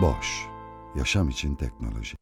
Boş, yaşam için teknoloji.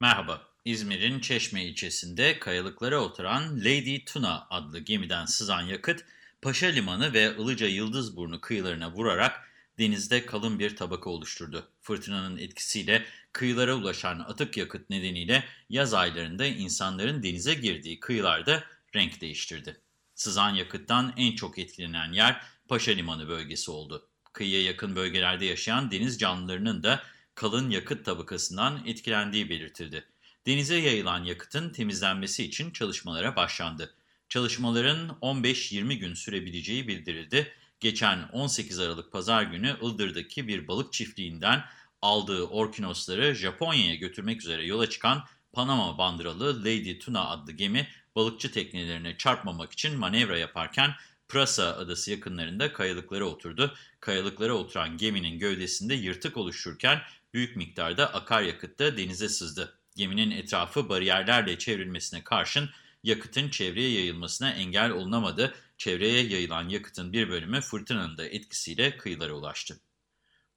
Merhaba, İzmir'in Çeşme ilçesinde kayalıklara oturan Lady Tuna adlı gemiden sızan yakıt, Paşa Limanı ve Ilıca Yıldızburnu kıyılarına vurarak denizde kalın bir tabaka oluşturdu. Fırtınanın etkisiyle kıyılara ulaşan atık yakıt nedeniyle yaz aylarında insanların denize girdiği kıyılarda renk değiştirdi. Sızan yakıttan en çok etkilenen yer Paşa Limanı bölgesi oldu. Kıyıya yakın bölgelerde yaşayan deniz canlılarının da kalın yakıt tabakasından etkilendiği belirtildi. Denize yayılan yakıtın temizlenmesi için çalışmalara başlandı. Çalışmaların 15-20 gün sürebileceği bildirildi. Geçen 18 Aralık Pazar günü Ildır'daki bir balık çiftliğinden aldığı orkinosları Japonya'ya götürmek üzere yola çıkan Panama bandıralı Lady Tuna adlı gemi balıkçı teknelerine çarpmamak için manevra yaparken Prasa adası yakınlarında kayalıklara oturdu. Kayalıklara oturan geminin gövdesinde yırtık oluşurken büyük miktarda akaryakıt da denize sızdı. Geminin etrafı bariyerlerle çevrilmesine karşın yakıtın çevreye yayılmasına engel olunamadı. Çevreye yayılan yakıtın bir bölümü fırtınanın da etkisiyle kıyılara ulaştı.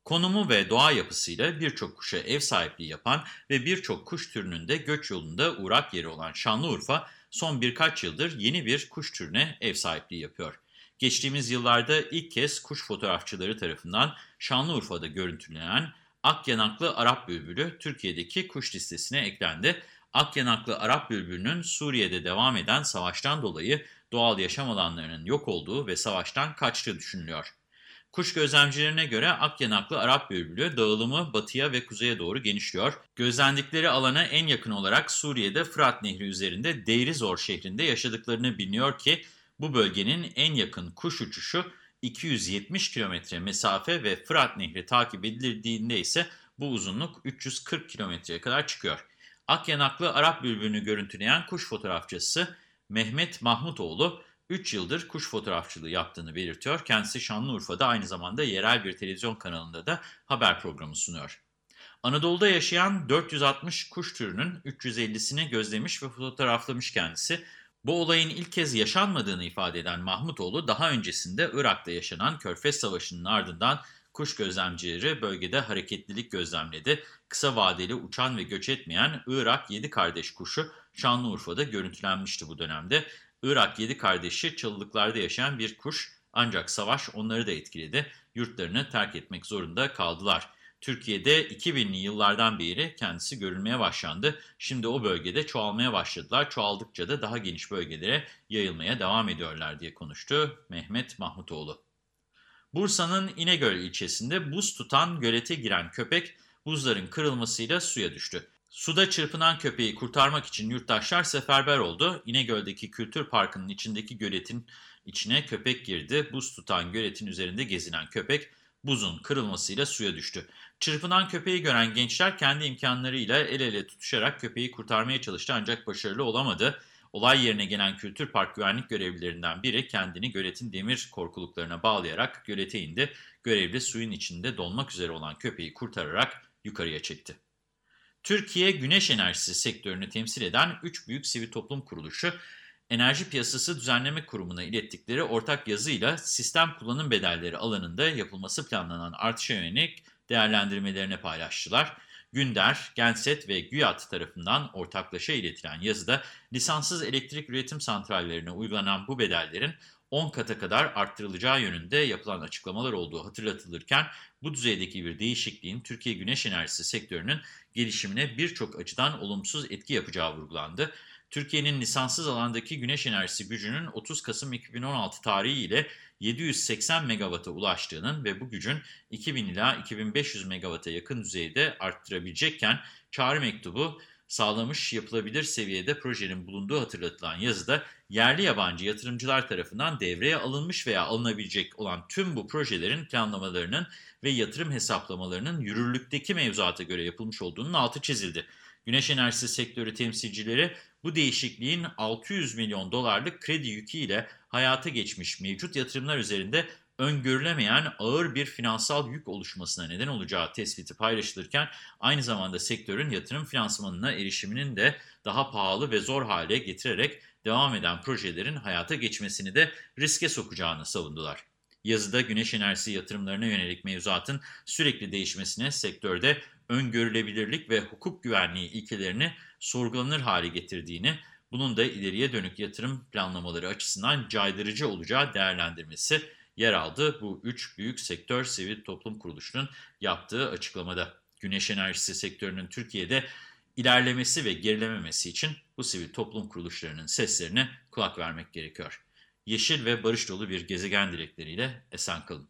Konumu ve doğa yapısıyla birçok kuşa ev sahipliği yapan ve birçok kuş türünün de göç yolunda uğrak yeri olan Şanlıurfa, son birkaç yıldır yeni bir kuş türüne ev sahipliği yapıyor. Geçtiğimiz yıllarda ilk kez kuş fotoğrafçıları tarafından Şanlıurfa'da görüntülenen Akyanaklı Arap Bülbülü Türkiye'deki kuş listesine eklendi. Akyanaklı Arap Bülbülü'nün Suriye'de devam eden savaştan dolayı doğal yaşam alanlarının yok olduğu ve savaştan kaçtığı düşünülüyor. Kuş gözlemcilerine göre Akyanaklı Arap Bülbülü dağılımı batıya ve kuzeye doğru genişliyor. Gözlendikleri alana en yakın olarak Suriye'de Fırat Nehri üzerinde Deirizor şehrinde yaşadıklarını biliniyor ki bu bölgenin en yakın kuş uçuşu 270 kilometre mesafe ve Fırat Nehri takip edildiğinde ise bu uzunluk 340 kilometreye kadar çıkıyor. Akyanaklı Arap bülbülünü görüntüleyen kuş fotoğrafçısı Mehmet Mahmutoğlu 3 yıldır kuş fotoğrafçılığı yaptığını belirtiyor. Kendisi Şanlıurfa'da aynı zamanda yerel bir televizyon kanalında da haber programı sunuyor. Anadolu'da yaşayan 460 kuş türünün 350'sini gözlemiş ve fotoğraflamış kendisi. Bu olayın ilk kez yaşanmadığını ifade eden Mahmutoğlu daha öncesinde Irak'ta yaşanan Körfez Savaşı'nın ardından kuş gözlemcileri bölgede hareketlilik gözlemledi. Kısa vadeli uçan ve göç etmeyen Irak 7 kardeş kuşu Şanlıurfa'da görüntülenmişti bu dönemde. Irak 7 kardeşi çalılıklarda yaşayan bir kuş ancak savaş onları da etkiledi. Yurtlarını terk etmek zorunda kaldılar. Türkiye'de 2000'li yıllardan beri kendisi görülmeye başlandı. Şimdi o bölgede çoğalmaya başladılar. Çoğaldıkça da daha geniş bölgelere yayılmaya devam ediyorlar diye konuştu Mehmet Mahmutoğlu. Bursa'nın İnegöl ilçesinde buz tutan gölete giren köpek buzların kırılmasıyla suya düştü. Suda çırpınan köpeği kurtarmak için yurttaşlar seferber oldu. İnegöl'deki kültür parkının içindeki göletin içine köpek girdi. Buz tutan göletin üzerinde gezinen köpek buzun kırılmasıyla suya düştü. Çırpınan köpeği gören gençler kendi imkanlarıyla el ele tutuşarak köpeği kurtarmaya çalıştı ancak başarılı olamadı. Olay yerine gelen kültür park güvenlik görevlilerinden biri kendini göletin demir korkuluklarına bağlayarak gölete indi. Görevli suyun içinde donmak üzere olan köpeği kurtararak yukarıya çekti. Türkiye güneş enerjisi sektörünü temsil eden 3 büyük sivil toplum kuruluşu, Enerji Piyasası Düzenleme Kurumu'na ilettikleri ortak yazıyla sistem kullanım bedelleri alanında yapılması planlanan artışa yönelik değerlendirmelerini paylaştılar. Günder, Genset ve GÜYAT tarafından ortaklaşa iletilen yazıda lisanssız elektrik üretim santrallerine uygulanan bu bedellerin 10 kata kadar arttırılacağı yönünde yapılan açıklamalar olduğu hatırlatılırken bu düzeydeki bir değişikliğin Türkiye güneş enerjisi sektörünün gelişimine birçok açıdan olumsuz etki yapacağı vurgulandı. Türkiye'nin lisanssız alandaki güneş enerjisi gücünün 30 Kasım 2016 tarihi ile 780 megawata ulaştığının ve bu gücün 2000 ila 2500 megawata yakın düzeyde arttırabilecekken çağrı mektubu sağlamış yapılabilir seviyede projenin bulunduğu hatırlatılan yazıda yerli yabancı yatırımcılar tarafından devreye alınmış veya alınabilecek olan tüm bu projelerin planlamalarının ve yatırım hesaplamalarının yürürlükteki mevzuata göre yapılmış olduğunun altı çizildi. Güneş enerjisi sektörü temsilcileri bu değişikliğin 600 milyon dolarlık kredi yükü ile hayata geçmiş mevcut yatırımlar üzerinde öngörülemeyen ağır bir finansal yük oluşmasına neden olacağı tespiti paylaşılırken aynı zamanda sektörün yatırım finansmanına erişiminin de daha pahalı ve zor hale getirerek devam eden projelerin hayata geçmesini de riske sokacağını savundular. Yazıda güneş enerjisi yatırımlarına yönelik mevzuatın sürekli değişmesine sektörde öngörülebilirlik ve hukuk güvenliği ilkelerini sorgulanır hale getirdiğini, bunun da ileriye dönük yatırım planlamaları açısından caydırıcı olacağı değerlendirmesi yer aldı. Bu üç büyük sektör sivil toplum kuruluşunun yaptığı açıklamada. Güneş enerjisi sektörünün Türkiye'de ilerlemesi ve gerilememesi için bu sivil toplum kuruluşlarının seslerine kulak vermek gerekiyor. Yeşil ve barış dolu bir gezegen dilekleriyle esen kalın.